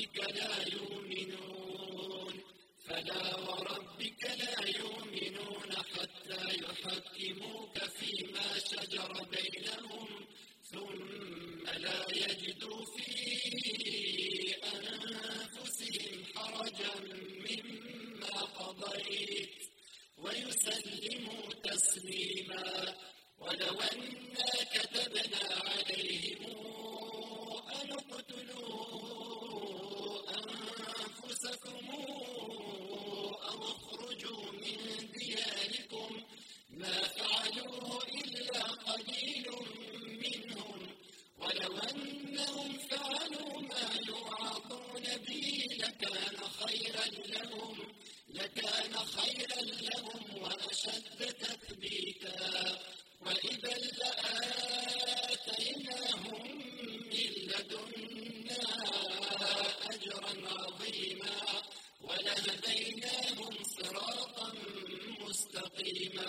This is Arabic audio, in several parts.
وربك لا يؤمنون. فلا وربك لا يؤمنون حتى يحكموك فيما شجر بينهم ثم لا يجدوا في أنفسهم حرجا مما قضيت ويسلموا تسليما. ولو أنا أنفسكم مستقيما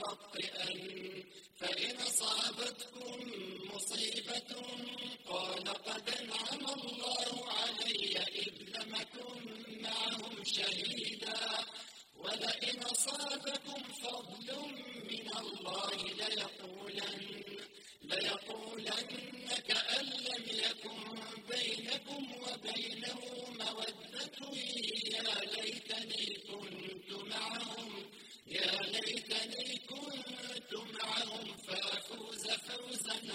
مطئا فإن أصابتكم مصيبة قال قد أنعم الله علي إذ لم معهم شهيدا. ولئن أصابكم فضل من الله لن